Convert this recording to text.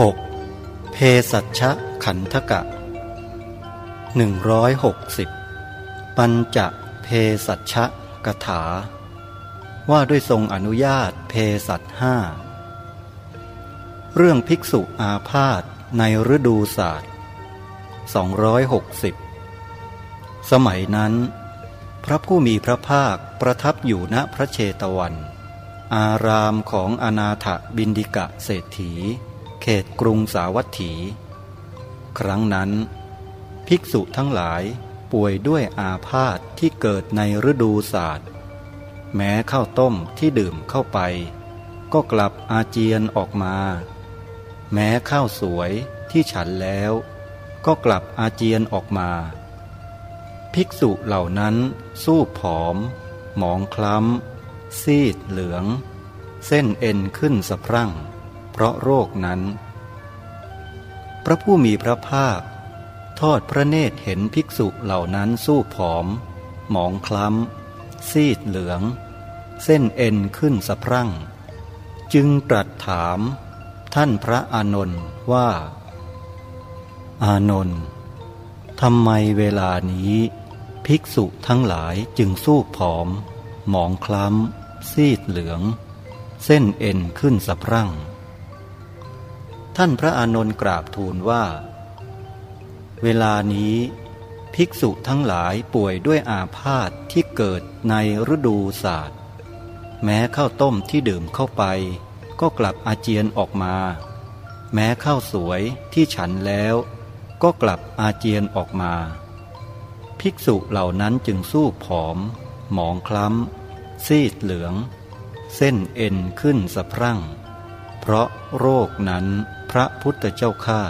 6. เพสัชะขันธกะ 160 ปัญจเพสัชะกถา ว่าด้วยทรงอนุญาตเพสัชห้าเรื่องภิกษุอาพาธในฤดูศาสตร์ 260 สมัยนั้น พระผู้มีพระภาคประทับอยู่ณพระเชตวัน อารามของอนาถบินดิกะเศรษฐี เขตกรุงสาวัตถี ครั้งนั้น ภิกษุทั้งหลายป่วยด้วยอาพาธที่เกิดในฤดูศาสตร์ แม้ข้าวต้มที่ดื่มเข้าไป ก็กลับอาเจียนออกมา แม้ข้าวสวยที่ฉันแล้ว ก็กลับอาเจียนออกมา ภิกษุเหล่านั้นสู้ผอม หมองคล้ำซีดเหลือง เส้นเอ็นขึ้นสะพรั่ง เพราะโรคนั้น พระผู้มีพระภาค ทอดพระเนตรเห็นภิกษุเหล่านั้นสู้ผอม หมองคล้ำ ซีดเหลือง เส้นเอ็นขึ้นสะพรั่ง จึงตรัสถาม ท่านพระอานนท์ว่า อานนท์ทำไมเวลานี้ภิกษุทั้งหลายจึงสู้ผอม หมองคล้ำ ซีดเหลือง เส้นเอ็นขึ้นสะพรั่ง ท่านพระอานนท์กราบทูลว่า เวลานี้ภิกษุทั้งหลายป่วยด้วยอาพาธที่เกิดในฤดูศาสตร์ แม้ข้าวต้มที่ดื่มเข้าไป ก็กลับอาเจียนออกมา แม้ข้าวสวยที่ฉันแล้ว ก็กลับอาเจียนออกมา ภิกษุเหล่านั้นจึงสู้ผอม หมองคล้ำ ซีดเหลือง เส้นเอ็นขึ้นสะพรั่ง เพราะโรคนั้นพระพุทธเจ้าข้า